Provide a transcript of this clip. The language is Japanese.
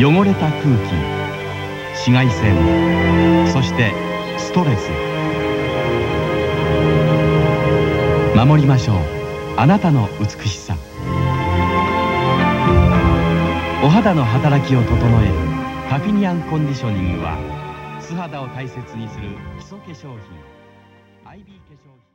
汚れた空気紫外線そしてストレス。守りましょう。あなたの美しさ。お肌の働きを整える。パピニアンコンディショニングは素肌を大切にする基礎化粧品。IB 化粧品。